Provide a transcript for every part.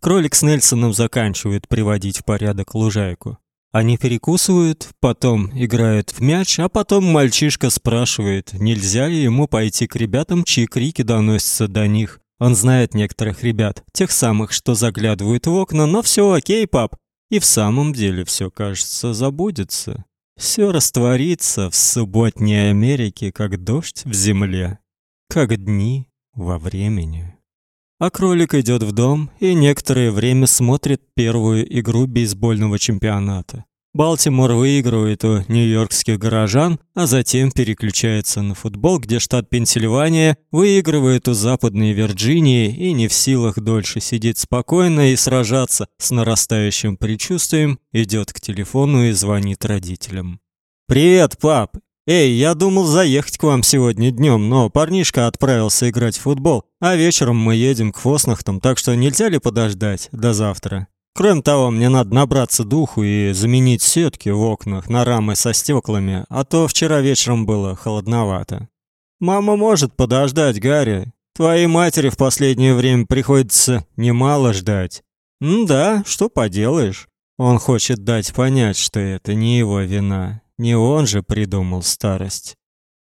Кролик с Нельсоном заканчивают приводить в порядок лужайку. Они перекусывают, потом играют в мяч, а потом мальчишка спрашивает, нельзя ли ему пойти к ребятам, чьи крики доносятся до них. Он знает некоторых ребят, тех самых, что заглядывают в окна, но все окей, пап. И в самом деле все, кажется, забудется. Все растворится в субботней Америке, как дождь в земле, как дни во времени. А кролик идет в дом и некоторое время смотрит первую игру бейсбольного чемпионата. Балтимор выигрывает у нью-йоркских горожан, а затем переключается на футбол, где штат Пенсильвания выигрывает у Западной Вирджинии и не в силах дольше сидеть спокойно и сражаться с нарастающим предчувствием, идет к телефону и звонит родителям. Привет, пап. Эй, я думал заехать к вам сегодня днем, но парнишка отправился играть в футбол, а вечером мы едем к Фоснахтам, так что нельзя ли подождать до завтра? Кроме того, мне надо набраться духу и заменить сетки в окнах на рамы со стеклами, а то вчера вечером было холодновато. Мама может подождать, Гарри. Твоей матери в последнее время приходится немало ждать. Ну да, что поделаешь. Он хочет дать понять, что это не его вина. Не он же придумал старость.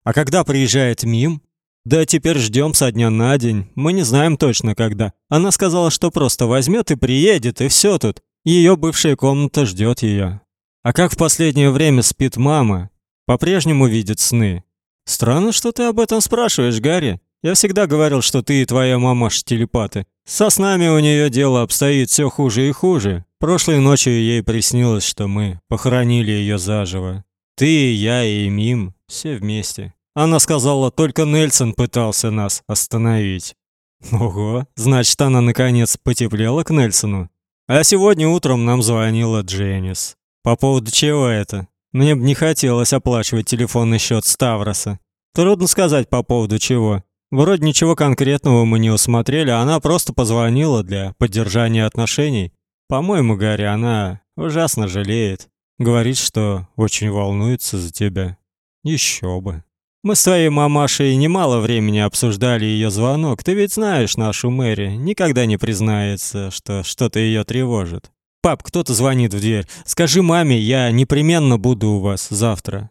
А когда приезжает Мим, да теперь ждем со дня на день. Мы не знаем точно когда. Она сказала, что просто возьмет и приедет, и все тут. Ее бывшая комната ждет ее. А как в последнее время спит мама? По-прежнему видит сны. Странно, что ты об этом спрашиваешь, Гарри. Я всегда говорил, что ты и твоя мамаша телепаты. Со снами у нее дело обстоит все хуже и хуже. Прошлой ночью ей приснилось, что мы похоронили ее заживо. Ты, я и Мим все вместе. Она сказала, только Нельсон пытался нас остановить. Ого, значит, она наконец потеплела к Нельсону. А сегодня утром нам звонила Дженнис. По поводу чего это? Мне бы не хотелось оплачивать телефонный счет Ставроса. Трудно сказать по поводу чего. Вроде ничего конкретного мы не усмотрели, а она просто позвонила для поддержания отношений. По-моему, Гарри, она ужасно жалеет. Говорит, что очень волнуется за тебя. Еще бы. Мы с твоей мамашей немало времени обсуждали ее звонок. Ты ведь знаешь нашу Мэри, никогда не признается, что что-то ее тревожит. Пап, кто-то звонит в дверь. Скажи маме, я непременно буду у вас завтра.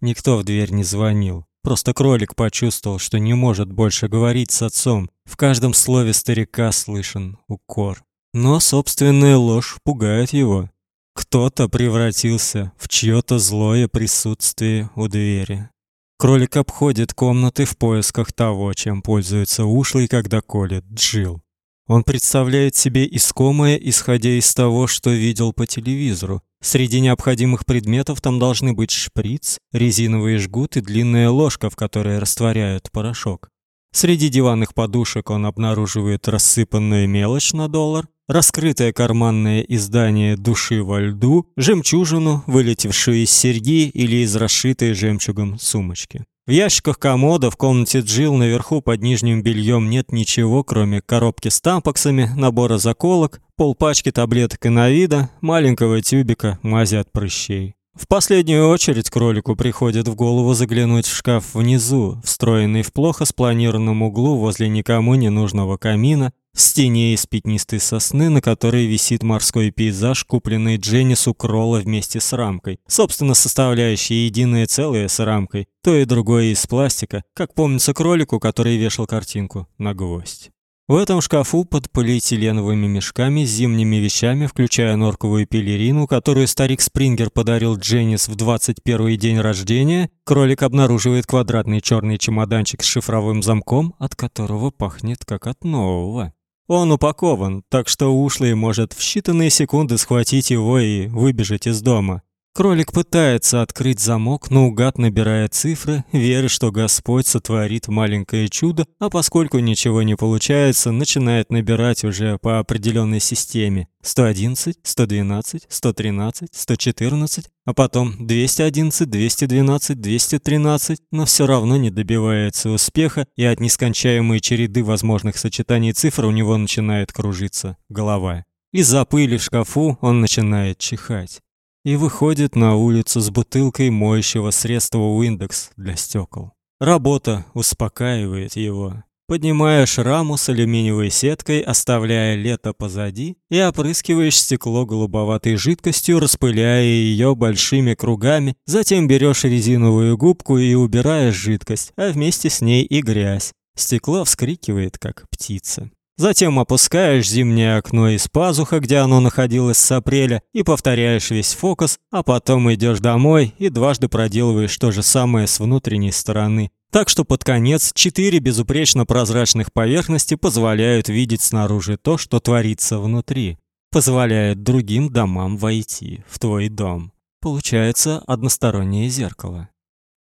Никто в дверь не звонил. Просто кролик почувствовал, что не может больше говорить с отцом. В каждом слове старика слышен укор. Но собственная ложь пугает его. Кто-то превратился в чьё-то злое присутствие у двери. Кролик обходит комнаты в поисках того, чем пользуется ушлый, когда колет Джил. Он представляет себе искомое, исходя из того, что видел по телевизору. Среди необходимых предметов там должны быть шприц, резиновый жгут длинная ложка, в которой растворяют порошок. Среди диванных подушек он обнаруживает рассыпанную мелочь на доллар, раскрытое карманное издание «Души во льду», жемчужину, вылетевшую из серьги или из расшитой жемчугом сумочки. В ящиках комода в комнате Джил наверху под нижним бельем нет ничего, кроме коробки с тампаксами, набора заколок, полпачки таблеток иновида, маленького тюбика мази от прыщей. В последнюю очередь кролику приходит в голову заглянуть в шкаф внизу, встроенный в плохо спланированном углу возле никому не нужного камина, в стене из пятнистой сосны, на которой висит морской пейзаж, купленный Дженнису Кролла вместе с рамкой, собственно составляющий единое целое с рамкой, то и другое из пластика, как помнится кролику, который вешал картинку на гвоздь. В этом шкафу под полиэтиленовыми мешками с зимними вещами, включая норковую пелерину, которую старик Спрингер подарил Дженнис в 21 день рождения, кролик обнаруживает квадратный черный чемоданчик с шифровым замком, от которого пахнет как от нового. Он упакован, так что ушлый может в считанные секунды схватить его и выбежать из дома. Кролик пытается открыть замок, но угад набирая цифры, веря, что Господь сотворит маленькое чудо, а поскольку ничего не получается, начинает набирать уже по определенной системе. 111, 112, 113, 114, а потом 211, 212, 213, но все равно не добивается успеха, и от нескончаемой череды возможных сочетаний цифр у него начинает кружиться голова. Из-за пыли в шкафу он начинает чихать и выходит на улицу с бутылкой моющего средства Windex для стекол. Работа успокаивает его. Поднимаешь раму с алюминиевой сеткой, оставляя лето позади, и опрыскиваешь стекло голубоватой жидкостью, распыляя ее большими кругами, затем берешь резиновую губку и убираешь жидкость, а вместе с ней и грязь. Стекло вскрикивает, как птица. Затем опускаешь зимнее окно из пазуха, где оно находилось с апреля, и повторяешь весь фокус, а потом идешь домой и дважды проделываешь то же самое с внутренней стороны. Так что под конец четыре безупречно прозрачных поверхности позволяют видеть снаружи то, что творится внутри, позволяют другим домам войти в твой дом. Получается одностороннее зеркало.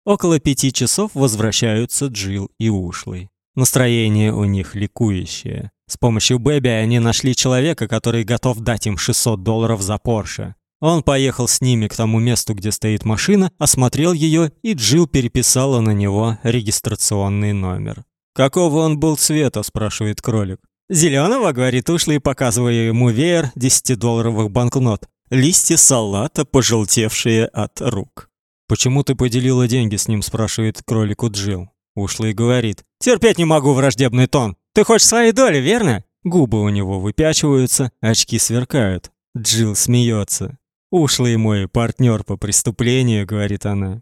Около пяти часов возвращаются Джил и Ушлый. Настроение у них ликующее. С помощью Бэби они нашли человека, который готов дать им 600 долларов за Порше. Он поехал с ними к тому месту, где стоит машина, осмотрел ее, и Джил переписала на него регистрационный номер. «Какого он был цвета?» – спрашивает кролик. «Зеленого», – говорит ушлый, показывая ему веер 10-долларовых банкнот. Листья салата, пожелтевшие от рук. «Почему ты поделила деньги с ним?» – спрашивает кролику Джил. Ушлый говорит. «Терпеть не могу враждебный тон. Ты хочешь своей доли, верно?» Губы у него выпячиваются, очки сверкают. Джил смеется. «Ушлый мой партнер по преступлению», — говорит она.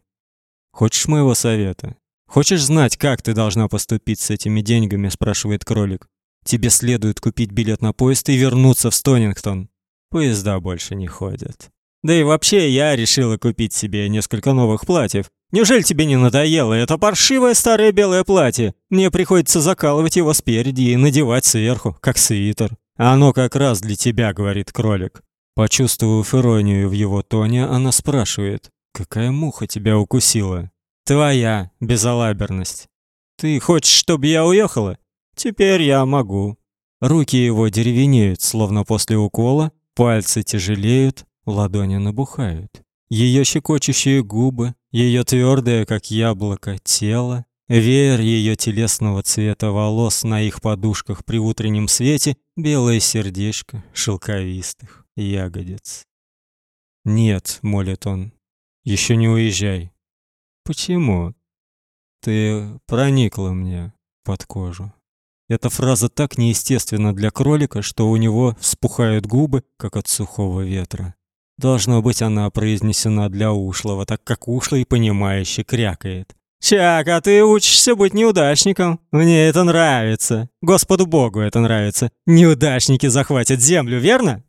«Хочешь моего совета? Хочешь знать, как ты должна поступить с этими деньгами?» — спрашивает кролик. «Тебе следует купить билет на поезд и вернуться в Стонингтон. Поезда больше не ходят. Да и вообще я решила купить себе несколько новых платьев. Неужели тебе не надоело это паршивое старое белое платье? Мне приходится закалывать его спереди и надевать сверху, как свитер. Оно как раз для тебя, говорит кролик. Почувствовав иронию в его тоне, она спрашивает: "Какая муха тебя укусила?" "Твоя безалаберность. Ты хочешь, чтобы я уехала? Теперь я могу". Руки его деревенеют, словно после укола, пальцы тяжелеют, ладони набухают. Ее щекочущие губы, ее твердое, как яблоко, тело, веер ее телесного цвета волос на их подушках при утреннем свете, белое сердечко шелковистых ягодиц. «Нет», — молит он, — «еще не уезжай». «Почему?» «Ты проникла мне под кожу». Эта фраза так неестественна для кролика, что у него вспухают губы, как от сухого ветра. Должно быть, она произнесена для ушлого, так как ушлый понимающе крякает. «Чак, а ты учишься быть неудачником. Мне это нравится. Господу Богу это нравится. Неудачники захватят землю, верно?»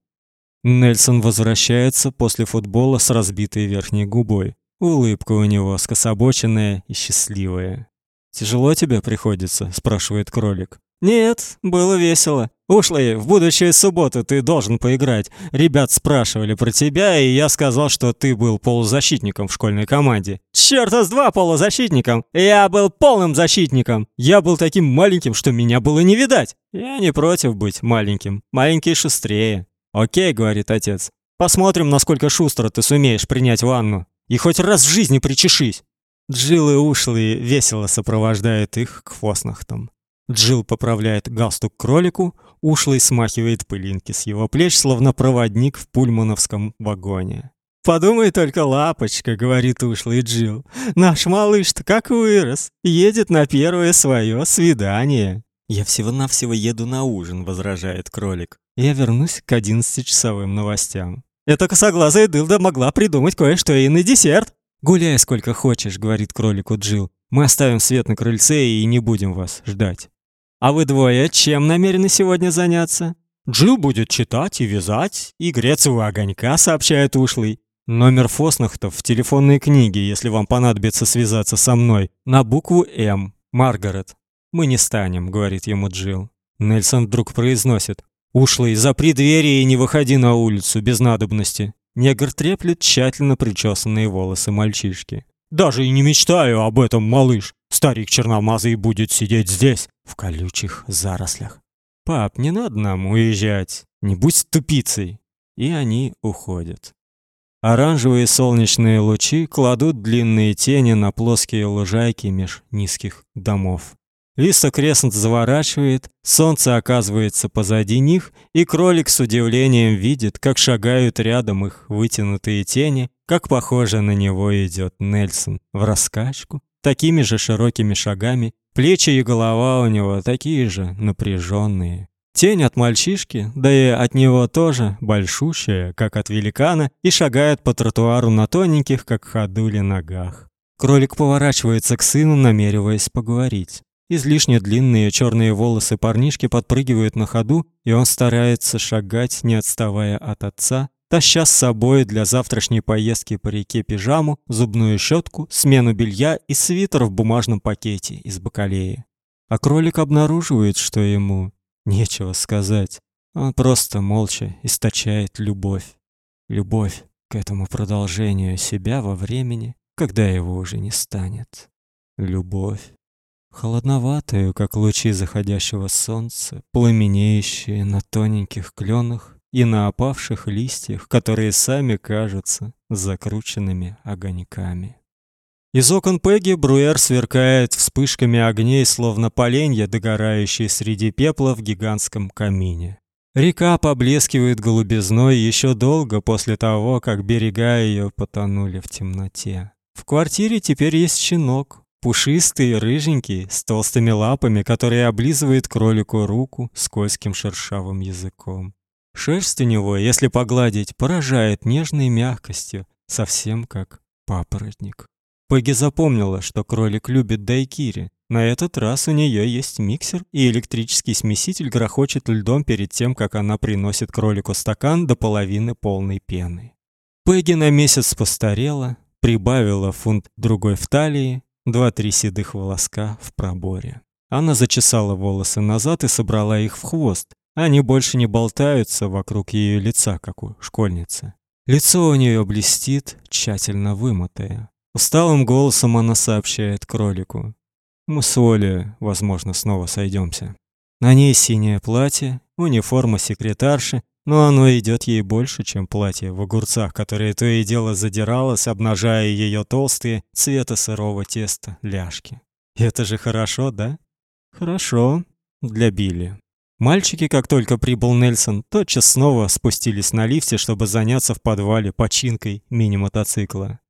Нельсон возвращается после футбола с разбитой верхней губой. Улыбка у него скособоченная и счастливая. «Тяжело тебе приходится?» – спрашивает кролик. «Нет, было весело. Ушлый, в будущую субботу ты должен поиграть. Ребят спрашивали про тебя, и я сказал, что ты был полузащитником в школьной команде. Чёрта с два полузащитником! Я был полным защитником! Я был таким маленьким, что меня было не видать! Я не против быть маленьким. Маленький шустрее. «Окей», — говорит отец. «Посмотрим, насколько шустро ты сумеешь принять ванну. И хоть раз в жизни причешись». Джилл и ушлые весело сопровождают их к фоснахтам. Джилл поправляет галстук кролику, ушлый смахивает пылинки с его плеч, словно проводник в пульмановском вагоне. «Подумай только, лапочка», — говорит ушлый Джилл. «Наш малыш-то как вырос, едет на первое свое свидание». «Я всего-навсего еду на ужин», — возражает кролик я вернусь к одиннадцатичасовым новостям. Эта косоглазая дылда могла придумать кое-что и на десерт. «Гуляй сколько хочешь», — говорит кролику Джил. «Мы оставим свет на крыльце и не будем вас ждать». «А вы двое чем намерены сегодня заняться?» «Джил будет читать и вязать, и греться у огонька», — сообщает ушлый. «Номер Фоснахтов в телефонной книге, если вам понадобится связаться со мной, на букву «М». Маргарет». «Мы не станем», — говорит ему Джил. Нельсон вдруг произносит. Ушлый, запри двери и не выходи на улицу без надобности. Негр треплет тщательно причёсанные волосы мальчишки. Даже и не мечтаю об этом, малыш. Старик черномазый будет сидеть здесь, в колючих зарослях. Пап, не надо нам уезжать. Не будь тупицей. И они уходят. Оранжевые солнечные лучи кладут длинные тени на плоские лужайки меж низких домов. Лиса Кресент заворачивает, солнце оказывается позади них, и кролик с удивлением видит, как шагают рядом их вытянутые тени, как похоже на него идет Нельсон в раскачку, такими же широкими шагами Плечи и голова у него такие же напряженные. Тень от мальчишки, да и от него тоже большущая, как от великана, и шагает по тротуару на тоненьких, как ходули, ногах. Кролик поворачивается к сыну, намереваясь поговорить. Излишне длинные черные волосы парнишки подпрыгивают на ходу, и он старается шагать, не отставая от отца, таща с собой для завтрашней поездки по реке пижаму, зубную щетку, смену белья и свитер в бумажном пакете из бакалеи. А кролик обнаруживает, что ему нечего сказать. Он просто молча источает любовь. Любовь к этому продолжению себя во времени, когда его уже не станет. Любовь. Холодноватую, как лучи заходящего солнца, пламенеющие на тоненьких кленах и на опавших листьях, которые сами кажутся закрученными огоньками. Из окон Пеги Бруэр сверкает вспышками огней, словно поленья, догорающие среди пепла в гигантском камине. Река поблескивает голубизной еще долго после того, как берега ее потонули в темноте. В квартире теперь есть щенок, пушистый, рыженький, с толстыми лапами, который облизывает кролику руку скользким шершавым языком. Шерсть у него, если погладить, поражает нежной мягкостью, совсем как папоротник. Пегги запомнила, что кролик любит дайкири. На этот раз у нее есть миксер, и электрический смеситель грохочет льдом перед тем, как она приносит кролику стакан до половины полной пены. Пегги на месяц постарела, прибавила фунт другой в талии, два-три седых волоска в проборе. Она зачесала волосы назад и собрала их в хвост, они больше не болтаются вокруг ее лица, как у школьницы. Лицо у нее блестит, тщательно вымытое. Усталым голосом она сообщает кролику: "Мы с Олей, возможно, снова сойдемся. На ней синее платье, униформа секретарши, но оно идет ей больше, чем платье в огурцах, которое то и дело задиралось, обнажая ее толстые цвета сырого теста ляжки. Это же хорошо, да? Хорошо для Билли. Мальчики, как только прибыл Нельсон, тотчас снова спустились на лифте, чтобы заняться в подвале починкой мини-мотоцикла.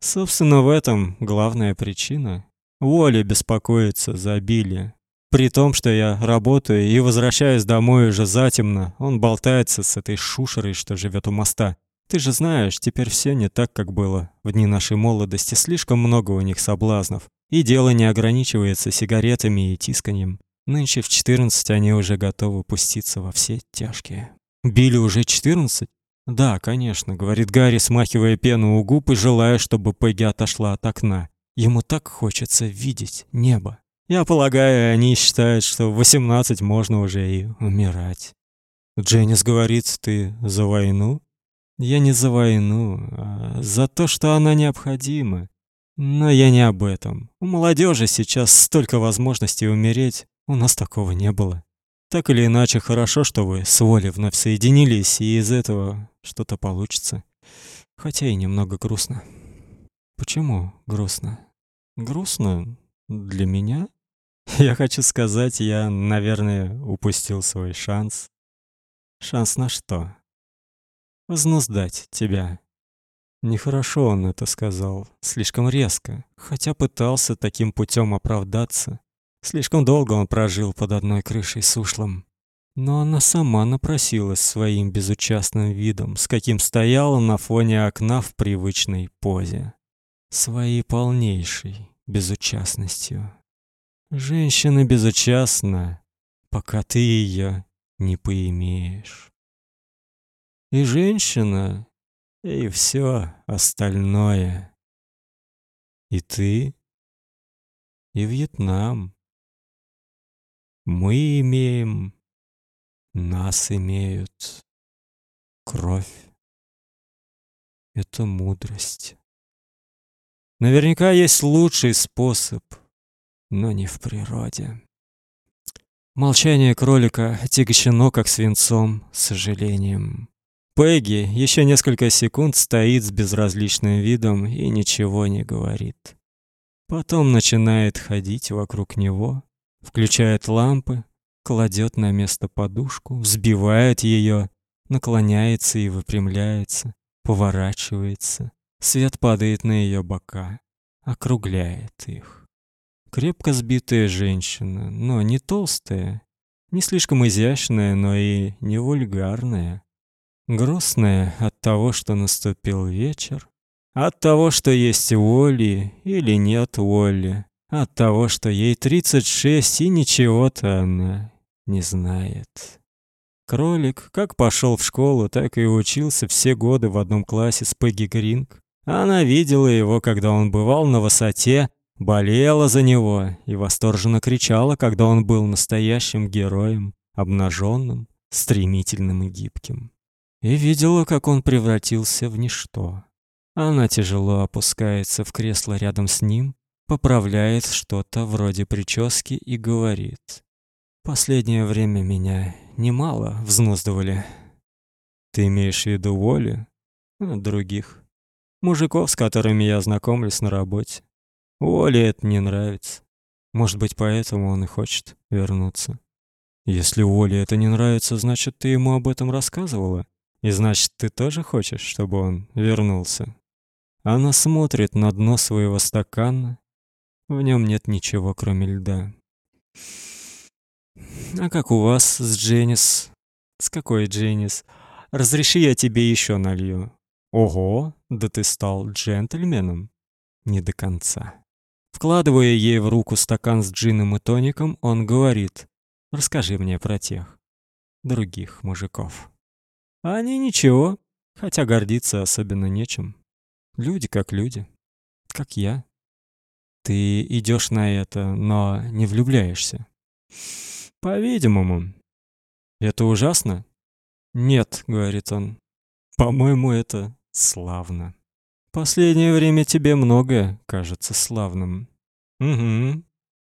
Собственно, в этом главная причина. Уолли беспокоится за Билли. При том, что я работаю и возвращаюсь домой уже затемно, он болтается с этой шушерой, что живет у моста. Ты же знаешь, теперь все не так, как было. В дни нашей молодости слишком много у них соблазнов. И дело не ограничивается сигаретами и тисканьем. Нынче в 14 они уже готовы пуститься во все тяжкие. Били уже 14? Да, конечно, говорит Гарри, смахивая пену у губ и желая, чтобы Пегги отошла от окна. Ему так хочется видеть небо. Я полагаю, они считают, что в 18 можно уже и умирать. Дженнис говорит, ты за войну? Я не за войну, а за то, что она необходима. Но я не об этом. У молодежи сейчас столько возможностей умереть. У нас такого не было. Так или иначе, хорошо, что вы с Волей вновь соединились, и из этого что-то получится. Хотя и немного грустно. Почему грустно? Грустно для меня? Я хочу сказать, я, наверное, упустил свой шанс. Шанс на что? Вознуздать тебя. Нехорошо он это сказал, слишком резко, хотя пытался таким путем оправдаться. Слишком долго он прожил под одной крышей с ушлым. Но она сама напросилась своим безучастным видом, с каким стояла на фоне окна в привычной позе. Своей полнейшей безучастностью. Женщина безучастна, пока ты ее не поимеешь. И женщина, и все остальное. И ты, и Вьетнам. Мы имеем, нас имеют. Кровь — это мудрость. Наверняка есть лучший способ, но не в природе. Молчание кролика отягощено как свинцом, сожалением. Пегги еще несколько секунд стоит с безразличным видом и ничего не говорит. Потом начинает ходить вокруг него, включает лампы, кладет на место подушку, взбивает ее, наклоняется и выпрямляется, поворачивается. Свет падает на ее бока, округляет их. Крепко сбитая женщина, но не толстая, не слишком изящная, но и не вульгарная. Грустная от того, что наступил вечер, от того, что есть воли или нет воли, от того, что ей 36 и ничего-то она не знает. Кролик как пошел в школу, так и учился все годы в одном классе с Пегги Гринг. Она видела его, когда он бывал на высоте, болела за него и восторженно кричала, когда он был настоящим героем, обнаженным, стремительным и гибким. И видела, как он превратился в ничто. Она тяжело опускается в кресло рядом с ним, поправляет что-то вроде прически и говорит: "Последнее время меня немало взнуздывали. Ты имеешь в виду воли других мужиков, с которыми я знакомлюсь на работе. Воле это не нравится. Может быть, поэтому он и хочет вернуться. Если Воле это не нравится, значит, ты ему об этом рассказывала, и значит, ты тоже хочешь, чтобы он вернулся. Она смотрит на дно своего стакана. В нем нет ничего, кроме льда. А как у вас с Дженнис? С какой Дженнис? Разреши я тебе еще налью. Ого, да ты стал джентльменом. Не до конца. Вкладывая ей в руку стакан с джином и тоником, он говорит: "Расскажи мне про тех других мужиков". Они ничего, хотя гордиться особенно нечем. Люди как люди, как я. Ты идешь на это, но не влюбляешься. По-видимому. Это ужасно? Нет, говорит он. По-моему, это славно. Последнее время тебе многое кажется славным. Угу.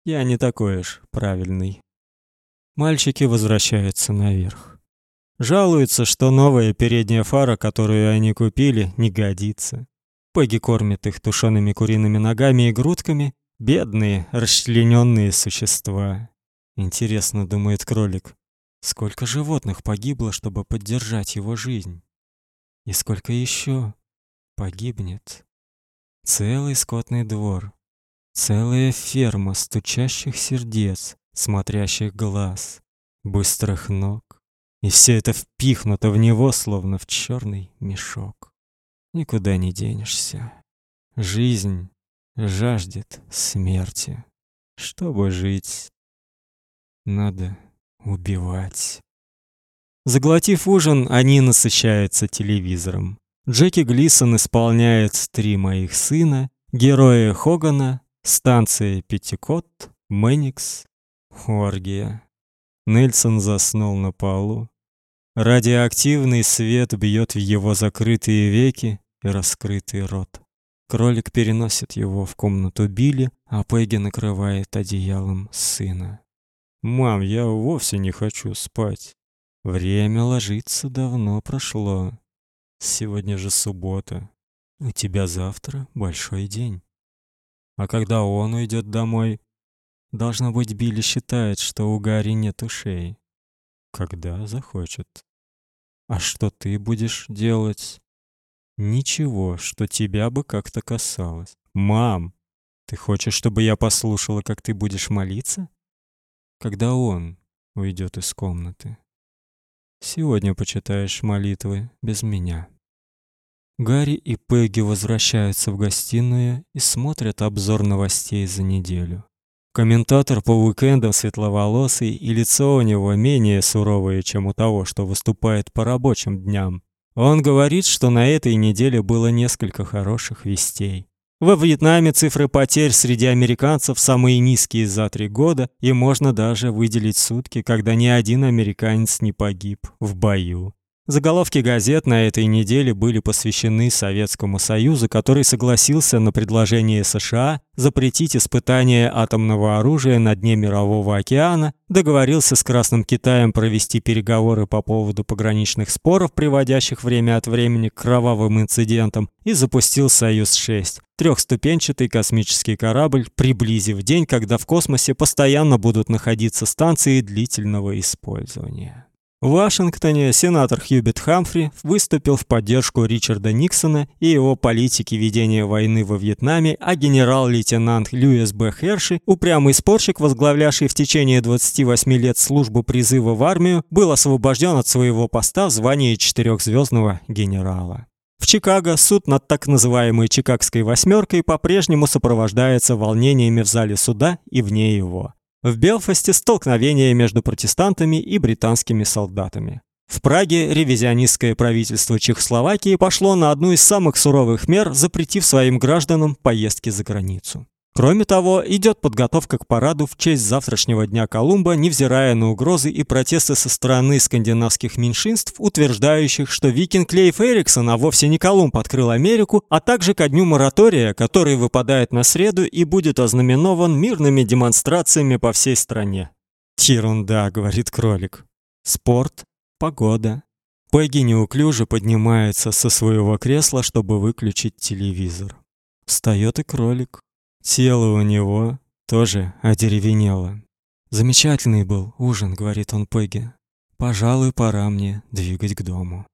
Я не такой уж правильный. Мальчики возвращаются наверх. Жалуются, что новая передняя фара, которую они купили, не годится. Пегги кормит их тушеными куриными ногами и грудками, бедные, расчлененные существа. Интересно, думает кролик, сколько животных погибло, чтобы поддержать его жизнь? И сколько еще погибнет? Целый скотный двор, целая ферма стучащих сердец, смотрящих глаз, быстрых ног, и все это впихнуто в него, словно в черный мешок. Никуда не денешься. Жизнь жаждет смерти. Чтобы жить, надо убивать. Заглотив ужин, они насыщаются телевизором. Джеки Глисон исполняет «Три моих сына», герои Хогана, станция Пятикот, Мэникс, Оргия. Нельсон заснул на полу. Радиоактивный свет бьет в его закрытые веки и раскрытый рот. Кролик переносит его в комнату Билли, а Пегги накрывает одеялом сына. «Мам, я вовсе не хочу спать. Время ложиться давно прошло. Сегодня же суббота. У тебя завтра большой день. А когда он уйдет домой? Должно быть, Билли считает, что у Гарри нет ушей. Когда захочет. А что ты будешь делать? Ничего, что тебя бы как-то касалось. Мам, ты хочешь, чтобы я послушала, как ты будешь молиться? Когда он уйдет из комнаты. Сегодня почитаешь молитвы без меня. Гарри и Пегги возвращаются в гостиную и смотрят обзор новостей за неделю. Комментатор по уикендам светловолосый, и лицо у него менее суровое, чем у того, что выступает по рабочим дням. Он говорит, что на этой неделе было несколько хороших вестей. Во Вьетнаме цифры потерь среди американцев самые низкие за три года, и можно даже выделить сутки, когда ни один американец не погиб в бою. Заголовки газет на этой неделе были посвящены Советскому Союзу, который согласился на предложение США запретить испытания атомного оружия на дне Мирового океана, договорился с Красным Китаем провести переговоры по поводу пограничных споров, приводящих время от времени к кровавым инцидентам, и запустил Союз-6, трехступенчатый космический корабль, приблизив день, когда в космосе постоянно будут находиться станции длительного использования. В Вашингтоне сенатор Хьюберт Хамфри выступил в поддержку Ричарда Никсона и его политики ведения войны во Вьетнаме, а генерал-лейтенант Льюис Б. Херши, упрямый спорщик, возглавлявший в течение 28 лет службу призыва в армию, был освобожден от своего поста в звании четырехзвездного генерала. В Чикаго суд над так называемой Чикагской восьмеркой по-прежнему сопровождается волнениями в зале суда и вне его. В Белфасте столкновение между протестантами и британскими солдатами. В Праге ревизионистское правительство Чехословакии пошло на одну из самых суровых мер, запретив своим гражданам поездки за границу. Кроме того, идет подготовка к параду в честь завтрашнего дня Колумба, невзирая на угрозы и протесты со стороны скандинавских меньшинств, утверждающих, что викинг Лейф Эриксон, а вовсе не Колумб открыл Америку, а также ко дню моратория, который выпадает на среду и будет ознаменован мирными демонстрациями по всей стране. Ерунда, говорит кролик. Спорт, погода. Пегги неуклюже поднимается со своего кресла, чтобы выключить телевизор. Встает и кролик. Тело у него тоже одеревенело. Замечательный был ужин, говорит он Пегги. Пожалуй, пора мне двигать к дому.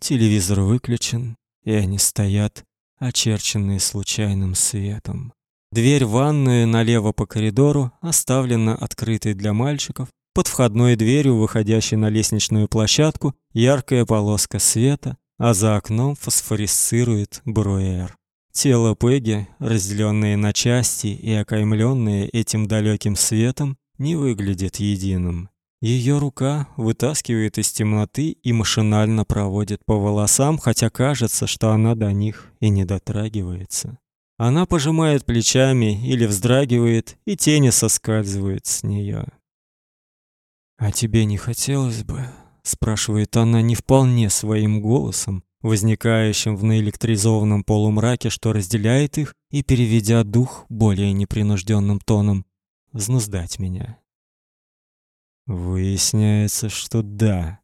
Телевизор выключен, и они стоят, очерченные случайным светом. Дверь в ванную налево по коридору оставлена открытой для мальчиков. Под входной дверью, выходящей на лестничную площадку, яркая полоска света, а за окном фосфорисцирует бруэр. Тело Пеги, разделенное на части и окаймленное этим далеким светом, не выглядит единым. Ее рука вытаскивает из темноты и машинально проводит по волосам, хотя кажется, что она до них и не дотрагивается. Она пожимает плечами или вздрагивает, и тени соскальзывают с нее. А тебе не хотелось бы, спрашивает она не вполне своим голосом, возникающим в наэлектризованном полумраке, что разделяет их, и переведя дух более непринужденным тоном, взнуздать меня. Выясняется, что да.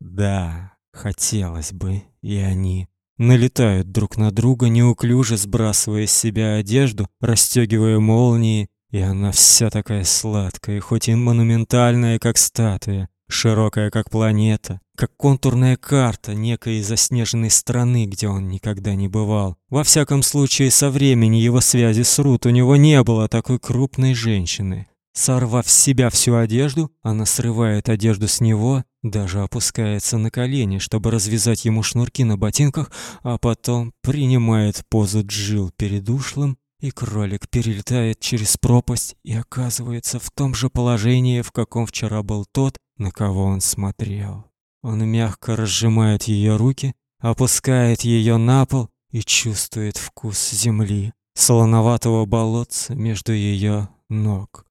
Да, хотелось бы, и они налетают друг на друга, неуклюже сбрасывая с себя одежду, расстегивая молнии, и она вся такая сладкая, хоть и монументальная, как статуя, широкая, как планета, как контурная карта некой заснеженной страны, где он никогда не бывал. Во всяком случае, со времени его связи с Рут у него не было такой крупной женщины. Сорвав с себя всю одежду, она срывает одежду с него, даже опускается на колени, чтобы развязать ему шнурки на ботинках, а потом принимает позу Джил перед ушлым, и кролик перелетает через пропасть и оказывается в том же положении, в каком вчера был тот, на кого он смотрел. Он мягко разжимает ее руки, опускает ее на пол и чувствует вкус земли, солоноватого болотца между ее ног.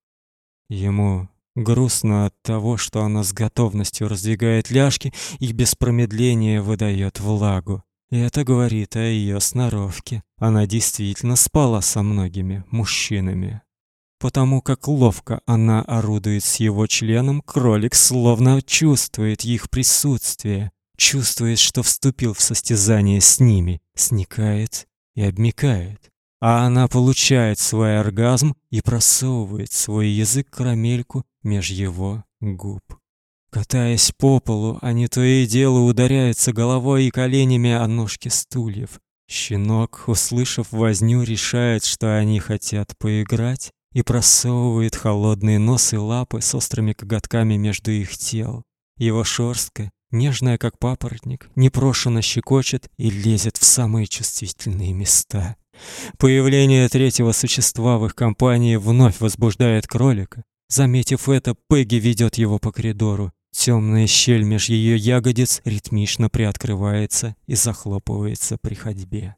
Ему грустно от того, что она с готовностью раздвигает ляжки и без промедления выдает влагу. Это говорит о ее сноровке. Она действительно спала со многими мужчинами. Потому как ловко она орудует с его членом, кролик словно чувствует их присутствие, чувствует, что вступил в состязание с ними, сникает и обмякает. А она получает свой оргазм и просовывает свой язык карамельку меж его губ. Катаясь по полу, они то и дело ударяются головой и коленями о ножки стульев. Щенок, услышав возню, решает, что они хотят поиграть, и просовывает холодные нос и лапы с острыми коготками между их тел. Его шерстка, нежная как папоротник, непрошено щекочет и лезет в самые чувствительные места. Появление третьего существа в их компании вновь возбуждает кролика. Заметив это, Пегги ведет его по коридору. Темная щель меж ее ягодиц ритмично приоткрывается и захлопывается при ходьбе.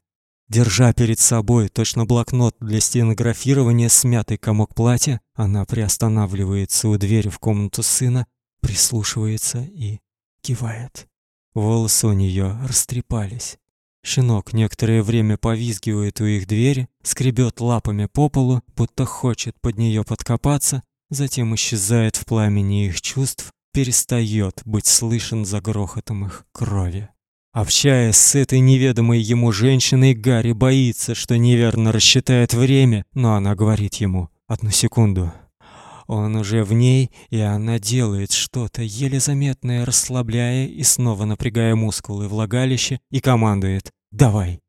Держа перед собой точно блокнот для стенографирования смятый комок платья, она приостанавливается у двери в комнату сына, прислушивается и кивает. Волосы у нее растрепались. Щенок некоторое время повизгивает у их двери, скребет лапами по полу, будто хочет под нее подкопаться, затем исчезает в пламени их чувств, перестает быть слышен за грохотом их крови. Общаясь с этой неведомой ему женщиной, Гарри боится, что неверно рассчитает время, но она говорит ему: "Одну секунду. Он уже в ней, и она делает что-то еле заметное, расслабляя и снова напрягая мускулы влагалища и командует: "Давай".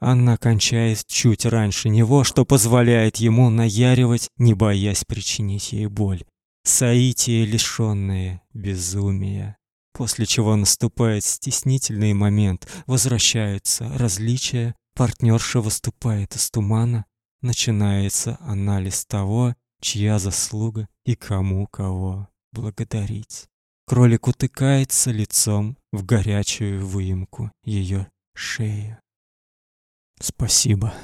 Она кончает чуть раньше него, что позволяет ему наяривать, не боясь причинить ей боль. Саитие лишённое безумия. После чего наступает стеснительный момент, возвращаются различия, партнерша выступает из тумана, начинается анализ того, чья заслуга и кому кого благодарить. Кролик утыкается лицом в горячую выемку ее шеи. Спасибо.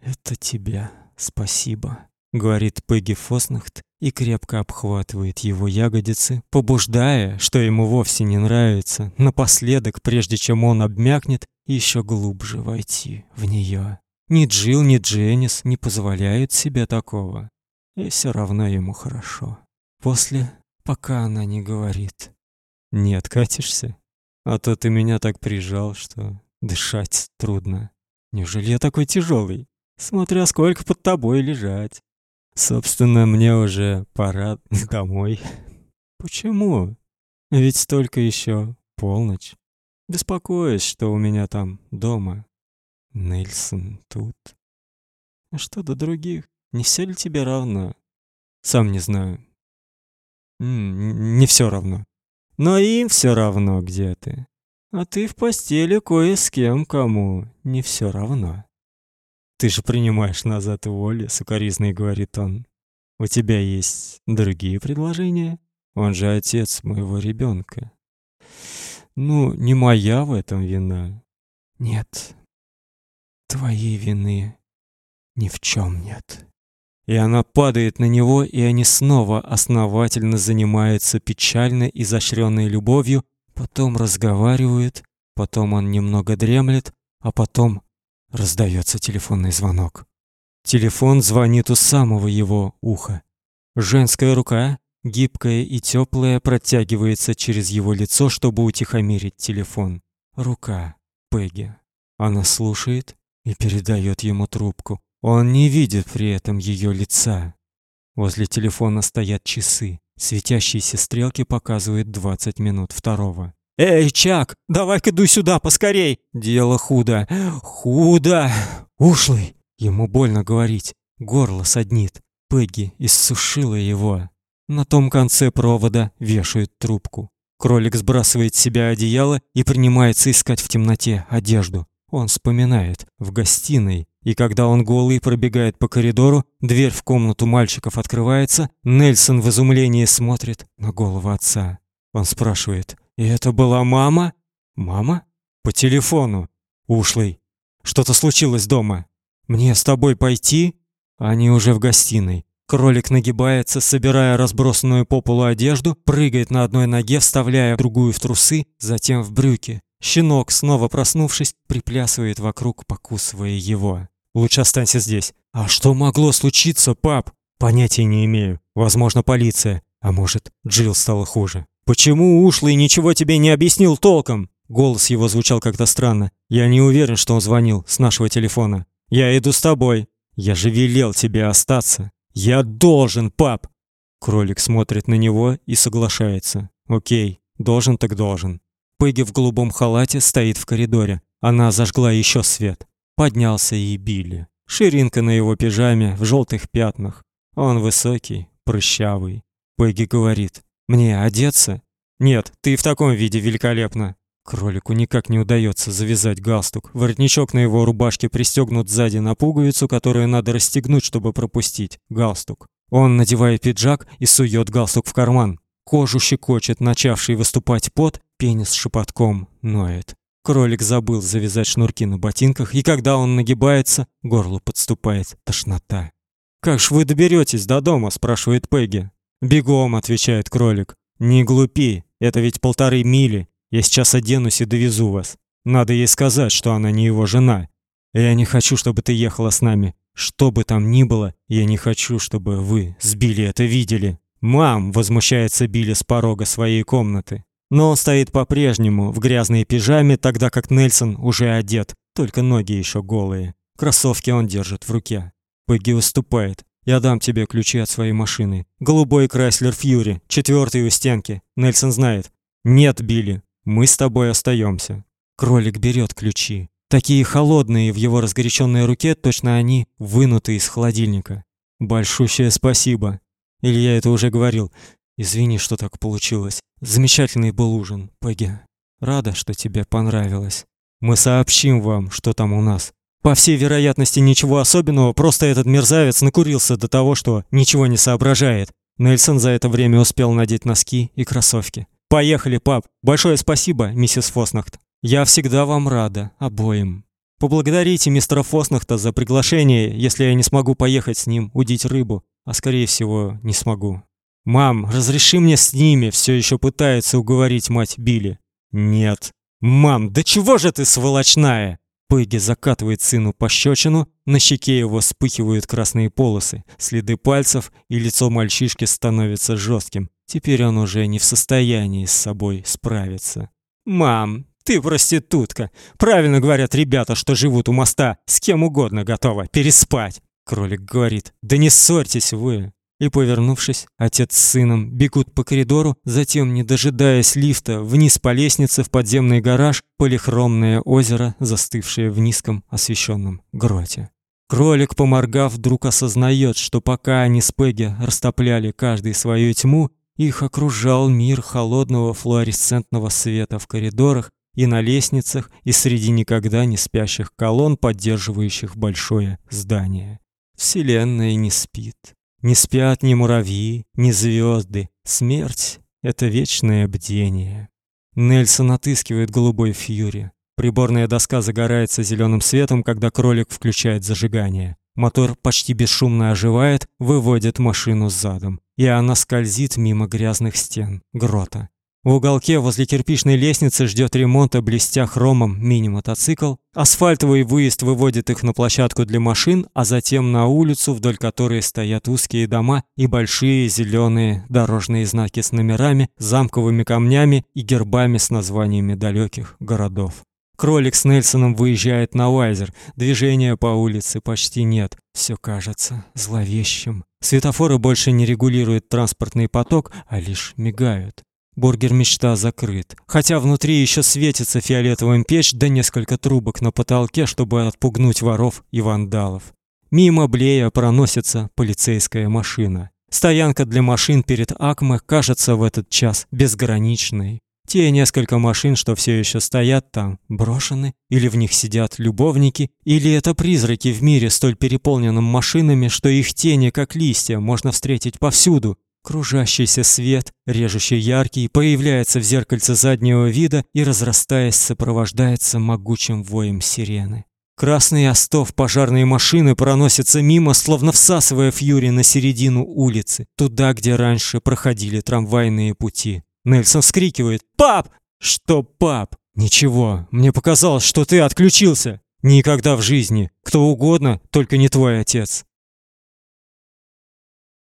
Это тебя. Спасибо, говорит Пегги Фоснахт и крепко обхватывает его ягодицы, побуждая, что ему вовсе не нравится, напоследок, прежде чем он обмякнет, еще глубже войти в нее. Ни Джилл, ни Дженнис не позволяют себе такого. И все равно ему хорошо. После, пока она не говорит. Не откатишься? А то ты меня так прижал, что дышать трудно. Неужели я такой тяжелый? Смотря сколько под тобой лежать. Собственно, мне уже пора домой. Почему? Ведь столько еще полночь. Беспокоюсь, что у меня там дома. Нельсон тут. А что до других? Не все ли тебе равно? Сам не знаю. Не все равно. Но им все равно, где ты. А ты в постели кое с кем, кому не все равно. Ты же принимаешь назад воли, сукоризный говорит он. У тебя есть другие предложения? Он же отец моего ребенка. Ну, не моя в этом вина. Нет, Твоей вины ни в чем нет. И она падает на него, и они снова основательно занимаются печально изощренной любовью, потом разговаривают, потом он немного дремлет, а потом раздается телефонный звонок. Телефон звонит у самого его уха. Женская рука, гибкая и теплая, протягивается через его лицо, чтобы утихомирить телефон. Рука Пегги. Она слушает, и передает ему трубку. Он не видит при этом ее лица. Возле телефона стоят часы. Светящиеся стрелки показывают 20 минут второго. «Эй, Чак, давай-ка дуй сюда, поскорей!» Дело худо. Худо! Ушлый! Ему больно говорить. Горло саднит. Пегги иссушила его. На том конце провода вешают трубку. Кролик сбрасывает с себя одеяло и принимается искать в темноте одежду. Он вспоминает в гостиной, и когда он голый пробегает по коридору, дверь в комнату мальчиков открывается, Нельсон в изумлении смотрит на голову отца. Он спрашивает: "И это была мама? Мама? По телефону? Ушлый. Что-то случилось дома? Мне с тобой пойти?" Они уже в гостиной. Кролик нагибается, собирая разбросанную по полу одежду, прыгает на одной ноге, вставляя другую в трусы, затем в брюки. Щенок, снова проснувшись, приплясывает вокруг, покусывая его. Лучше останься здесь. А что могло случиться, пап? Понятия не имею. Возможно, полиция, а может, Джилл стало хуже. Почему ушлый ничего тебе не объяснил толком? Голос его звучал как-то странно. Я не уверен, что он звонил с нашего телефона. Я иду с тобой. Я же велел тебе остаться. Я должен, пап. Кролик смотрит на него и соглашается. О'кей, должен так должен. Пегги в голубом халате стоит в коридоре. Она зажгла еще свет. Поднялся и Билли. Ширинка на его пижаме в желтых пятнах. Он высокий, прыщавый. Пегги говорит: "Мне одеться?" "Нет, ты в таком виде великолепно". Кролику никак не удается завязать галстук. Воротничок на его рубашке пристегнут сзади на пуговицу, которую надо расстегнуть, чтобы пропустить галстук. Он надевает пиджак и сует галстук в карман. Кожу щекочет начавший выступать пот, пенис шепотком ноет. Кролик забыл завязать шнурки на ботинках, и когда он нагибается, горло подступает тошнота. «Как ж вы доберетесь до дома?» – спрашивает Пегги. «Бегом», – отвечает кролик. «Не глупи, это ведь полторы мили. Я сейчас оденусь и довезу вас. Надо ей сказать, что она не его жена. Я не хочу, чтобы ты ехала с нами. Что бы там ни было, я не хочу, чтобы вы сбили это видели». «Мам!» – возмущается Билли с порога своей комнаты. Но он стоит по-прежнему в грязной пижаме, тогда как Нельсон уже одет, только ноги еще голые. Кроссовки он держит в руке. Пегги уступает. Я дам тебе ключи от своей машины. Голубой Крайслер Фьюри, четвертый у стенки. Нельсон знает. Нет, Билли, мы с тобой остаемся. Кролик берет ключи. Такие холодные в его разгоряченной руке, точно они вынуты из холодильника. Большущее спасибо. Или я это уже говорил. Извини, что так получилось. Замечательный был ужин, Пегги. Рада, что тебе понравилось. Мы сообщим вам, что там у нас. По всей вероятности, ничего особенного, просто этот мерзавец накурился до того, что ничего не соображает. Нельсон за это время успел надеть носки и кроссовки. Поехали, пап. Большое спасибо, миссис Фоснахт. Я всегда вам рада, обоим. Поблагодарите мистера Фоснахта за приглашение, если я не смогу поехать с ним удить рыбу, а скорее всего, не смогу. Мам, разреши мне с ними, все еще пытается уговорить мать Билли. Нет. Мам, да чего же ты сволочная? Пегги закатывает сыну пощечину, на щеке его вспыхивают красные полосы, следы пальцев, и лицо мальчишки становится жестким. Теперь он уже не в состоянии с собой справиться. Мам, ты проститутка. Правильно говорят ребята, что живут у моста, с кем угодно готова переспать. Кролик говорит: "Да не ссорьтесь вы". И, повернувшись, отец с сыном бегут по коридору, затем, не дожидаясь лифта, вниз по лестнице в подземный гараж, полихромное озеро, застывшее в низком освещенном гроте. Кролик, поморгав, вдруг осознает, что пока они с Пегги растопляли каждый свою тьму, их окружал мир холодного флуоресцентного света в коридорах и на лестницах, и среди никогда не спящих колонн, поддерживающих большое здание. Вселенная не спит. Не спят ни муравьи, ни звезды. Смерть — это вечное бдение. Нельсон отыскивает голубой фьюри. Приборная доска загорается зеленым светом, когда кролик включает зажигание. Мотор почти бесшумно оживает, выводит машину задом, и она скользит мимо грязных стен грота. В уголке возле кирпичной лестницы ждет ремонта, блестя хромом, мини-мотоцикл. Асфальтовый выезд выводит их на площадку для машин, а затем на улицу, вдоль которой стоят узкие дома и большие зеленые дорожные знаки с номерами, замковыми камнями и гербами с названиями далеких городов. Кролик с Нельсоном выезжает на Вайзер. Движения по улице почти нет. Все кажется зловещим. Светофоры больше не регулируют транспортный поток, а лишь мигают. Бургер мечта закрыт, хотя внутри еще светится фиолетовым печь да несколько трубок на потолке, чтобы отпугнуть воров и вандалов. Мимо Блея проносится полицейская машина. Стоянка для машин перед Акме кажется в этот час безграничной. Те несколько машин, что все еще стоят там, брошены, или в них сидят любовники, или это призраки в мире столь переполненном машинами, что их тени, как листья, можно встретить повсюду, Кружащийся свет, режущий яркий, появляется в зеркальце заднего вида и, разрастаясь, сопровождается могучим воем сирены. Красный остов пожарной машины проносится мимо, словно всасывая Фьюри на середину улицы, туда, где раньше проходили трамвайные пути. Нельсон вскрикивает: "Пап!" "Что, пап?" "Ничего, мне показалось, что ты отключился". "Никогда в жизни. Кто угодно, только не твой отец".